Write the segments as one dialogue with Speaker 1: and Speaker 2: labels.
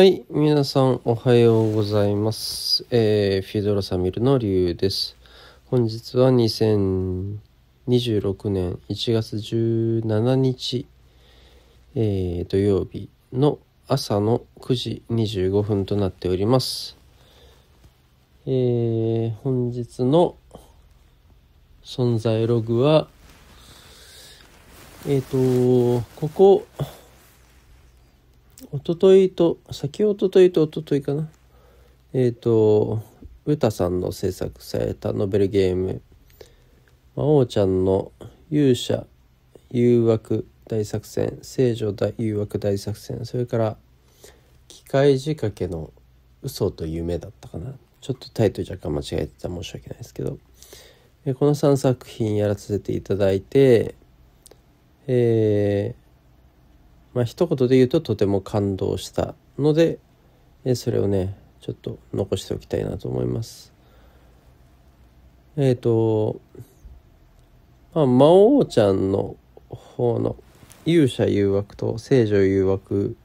Speaker 1: はい、皆さんおはようございます。えー、フィードロサミルのリュウです。本日は2026年1月17日、えー土曜日の朝の9時25分となっております。えー本日の存在ログは、えっ、と、ここ、一昨日と先一昨日と一昨日かな。えっ、と歌さんの制作されたノベルゲーム「魔王ちゃんの勇者誘惑大作戦。聖女大誘惑大作戦」それから「機械仕掛けの嘘と夢」だったかな。ちょっとタイトル若干間違えてた申し訳ないですけど。えこの3作品やらせていただいてえまあ一言で言うととても感動したのでえそれをねちょっと残しておきたいなと思います。えっ、とまあ魔王ちゃんの方の勇者誘惑と聖女誘惑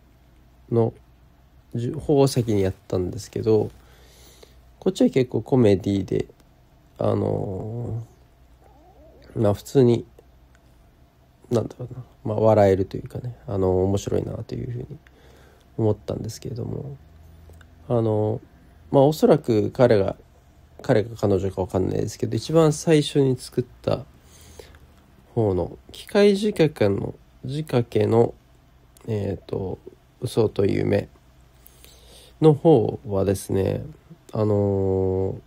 Speaker 1: の方を先にやったんですけどこっちは結構コメディであのーまあ普通になんだろうな、まあ、笑えるというかね。あの面白いなというふうに思ったんですけれども。あのまあおそらく彼が彼が彼女か分かんないですけど一番最初に作った方の機械仕掛けの仕掛けのえっ、と嘘と夢の方はですねあの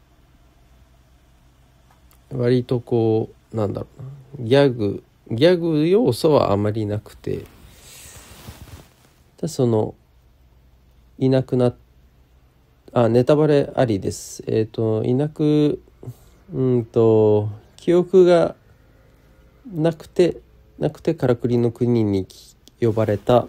Speaker 1: 割とこうなんだろうな。ギャグギャグ要素はあまりなくてでそのいなくなあネタバレありです。えっ、といなくうんと記憶がなくてなくてからくりの国に呼ばれた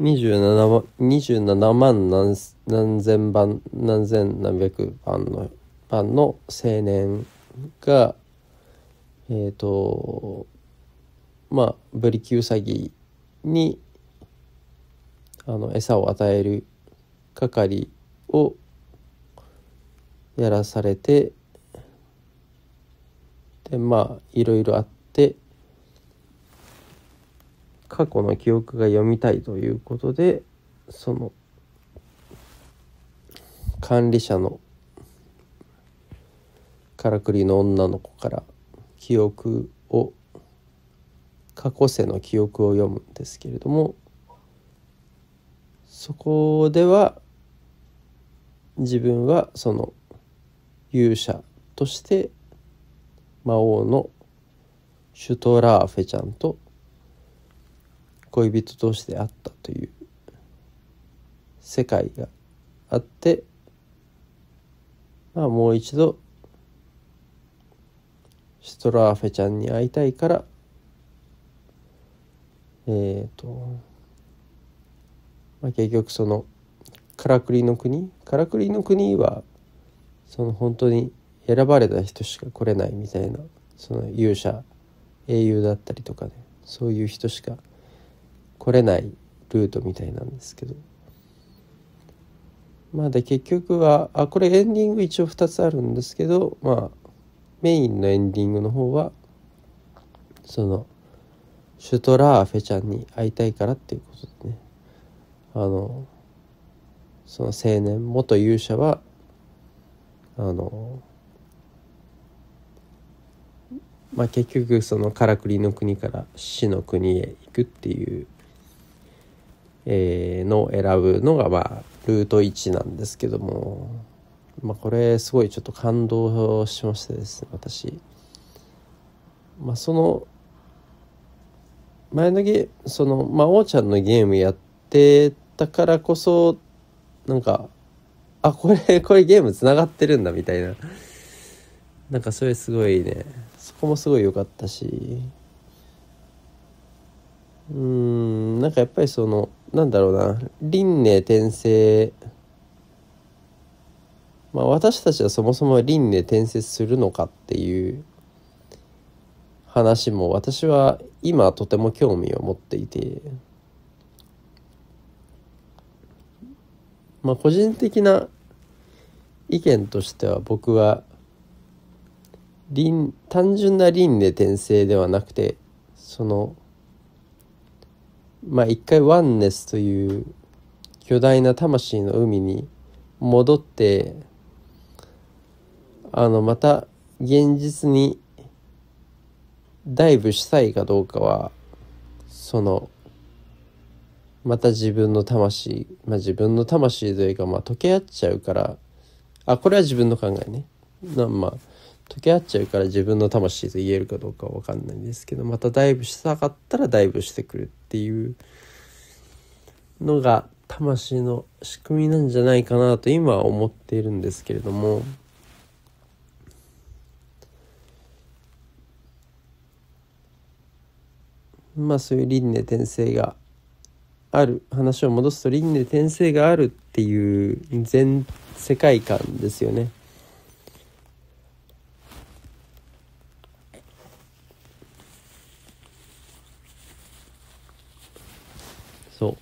Speaker 1: 27万 ,27 万何何千番何千何百番の番の青年がえっ、とまあブリキウサギにあの餌を与える係をやらされてでまあいろいろあって過去の記憶が読みたいということでその管理者のからくりの女の子から記憶を過去世の記憶を読むんですけれどもそこでは自分はその勇者として魔王のシュトラーフェちゃんと恋人同士であったという世界があってまあもう一度シトラーフェちゃんに会いたいから。えっ、と、まあ、結局そのからくりの国？からくりの国はその本当に選ばれた人しか来れないみたいなその勇者英雄だったりとかねそういう人しか来れないルートみたいなんですけど。まあで結局はあこれエンディング一応2つあるんですけどまあメインのエンディングの方はそのシュトラーフェちゃんに会いたいからっていうことでね。あのその青年元勇者はあのまあ結局そのからくりの国から死の国へ行くっていう、えーのを選ぶのがまあルート1なんですけども。まあこれすごいちょっと感動しましたですね私。まあその前のゲその魔王ちゃんのゲームやってたからこそなんかあこれ これゲームつながってるんだみたいな。なんかそれすごいね。そこもすごい良かったし。うんなんかやっぱりそのなんだろうな。輪廻転生まあ私たちはそもそも輪廻転生するのかっていう話も私は今とても興味を持っていて。まあ個人的な意見としては僕は輪単純な輪廻転生ではなくてそのまあ一回ワンネスという巨大な魂の海に戻ってあのまた現実にダイブしたいかどうかはそのまた自分の魂まあ自分の魂というかまあ溶け合っちゃうからあこれは自分の考えね。なまあ溶け合っちゃうから自分の魂と言えるかどうかは分かんないんですけどまたダイブしたかったらダイブしてくるっていうのが魂の仕組みなんじゃないかなと今は思っているんですけれどもまあそういう輪廻転生がある話を戻すと輪廻転生があるっていう全世界観ですよね。そ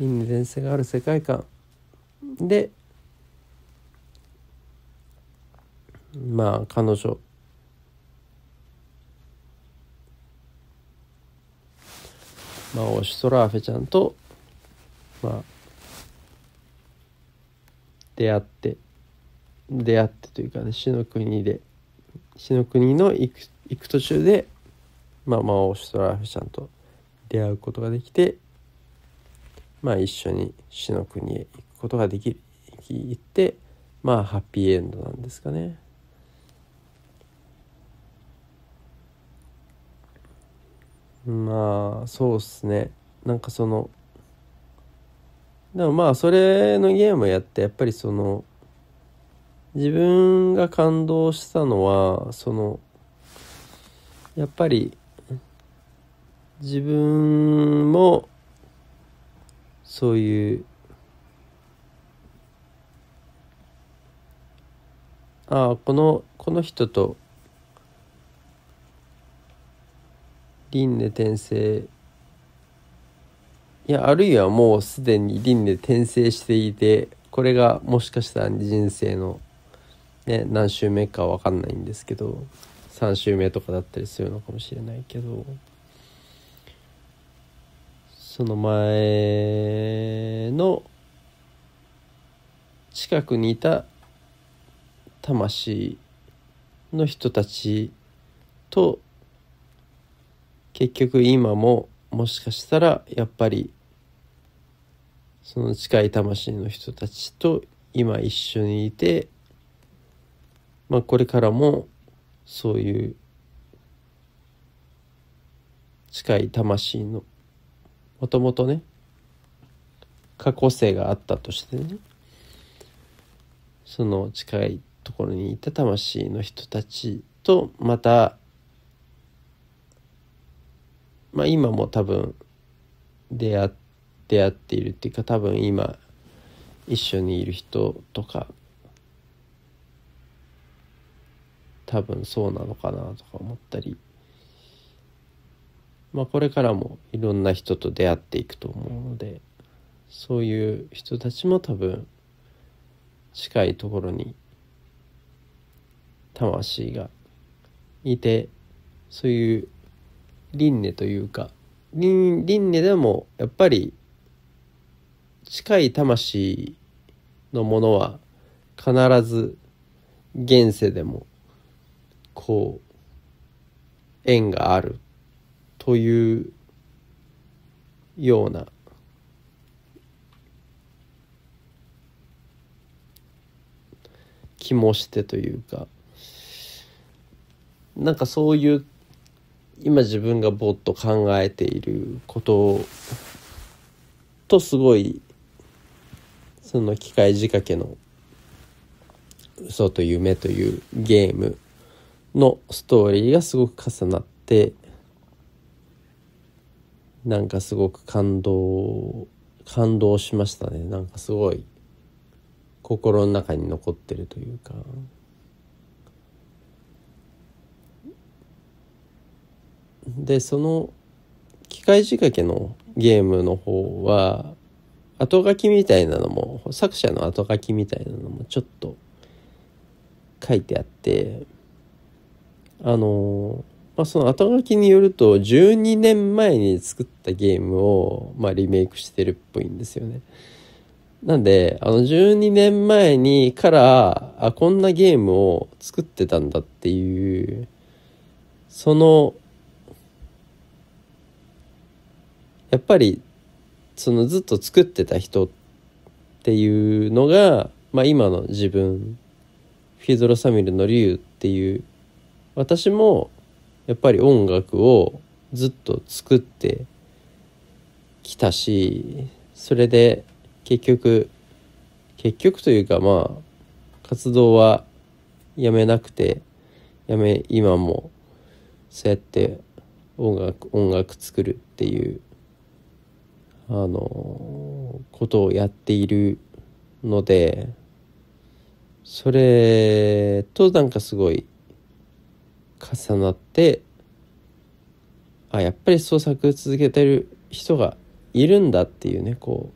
Speaker 1: う輪廻転生がある世界観でまあ彼女まあオシュトラーフェちゃんとまあ出会って出会ってというかね死の国で死の国の行く行く途中でまあまあオシュトラーフェちゃんと出会うことができてまあ一緒に死の国へ行くことができ行ってまあハッピーエンドなんですかね。まあそうっすね。なんかそのでもまあそれのゲームをやってやっぱりその自分が感動したのはそのやっぱり自分もそういうああこのこの人と輪廻転生。いやあるいはもうすでに輪廻転生していてこれがもしかしたら人生の、ね、何週目か分かんないんですけど3週目とかだったりするのかもしれないけどその前の近くにいた魂の人たちと結局今ももしかしたらやっぱりその近い魂の人たちと今一緒にいてまあこれからもそういう近い魂のもともとね過去性があったとしてねその近いところにいた魂の人たちとまたまあ今も多分出会出会っているっていうか多分今一緒にいる人とか多分そうなのかなとか思ったり。まあこれからもいろんな人と出会っていくと思うのでそういう人たちも多分近いところに魂がいてそういう輪廻というか輪廻でもやっぱり近い魂のものは必ず現世でもこう縁があるというような気もしてというかなんかそういう今自分がぼっと考えていることとすごいその機械仕掛けの嘘と夢というゲームのストーリーがすごく重なってなんかすごく感動感動しましたね。なんかすごい心の中に残ってるというか。でその機械仕掛けのゲームの方は後書きみたいなのも作者の後書きみたいなのもちょっと書いてあってあのまあ、その後書きによると12年前に作ったゲームを、まあ、リメイクしてるっぽいんですよね。なんで、あの12年前にから、あ、こんなゲームを作ってたんだっていう、その、やっぱり、そのずっと作ってた人っていうのが、まあ今の自分、フィードロ・サミルの竜っていう私もやっぱり音楽をずっと作ってきたしそれで結局結局というかまあ活動はやめなくてやめ今もそうやって音楽音楽作るっていうあのことをやっているのでそれとなんかすごい重なってあやっぱり創作続けてる人がいるんだっていうねこ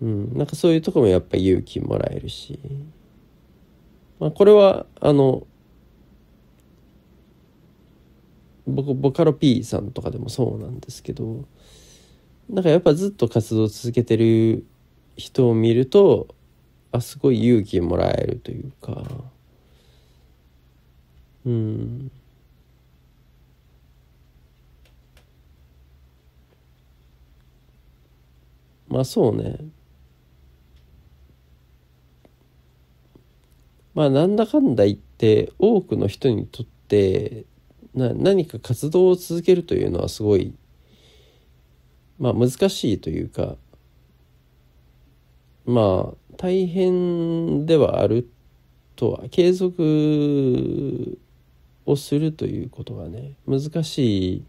Speaker 1: う、うん、なんかそういうとこもやっぱ勇気もらえるし、まあ、これはあの僕ボカロ P さんとかでもそうなんですけどなんかやっぱずっと活動を続けてる人を見るとあすごい勇気もらえるというか。うんまあそうねまあなんだかんだ言って多くの人にとってな何か活動を続けるというのはすごいまあ難しいというかまあ大変ではあるとは継続をするということがね難しい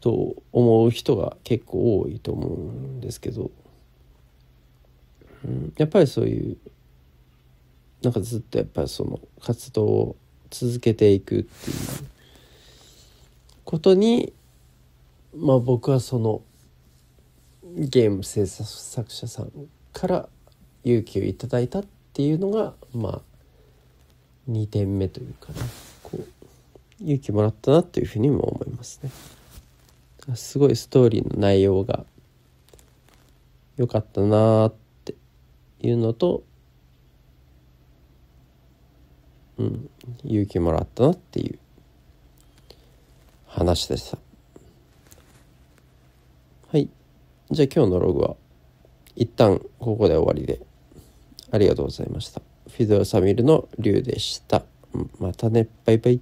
Speaker 1: と思う人が結構多いと思うんですけど、うん、やっぱりそういうなんかずっとやっぱりその活動を続けていくっていうことにまあ僕はそのゲーム制作者さんから勇気をいただいたっていうのがまあ2点目というかね。こう勇気もらったなというふうにも思いますね。すごいストーリーの内容が良かったなっていうのとうん勇気もらったなっていう話でしたはいじゃあ今日のログは一旦ここで終わりでありがとうございました。フィドラ・サミルの竜でした。またね、バイバイ。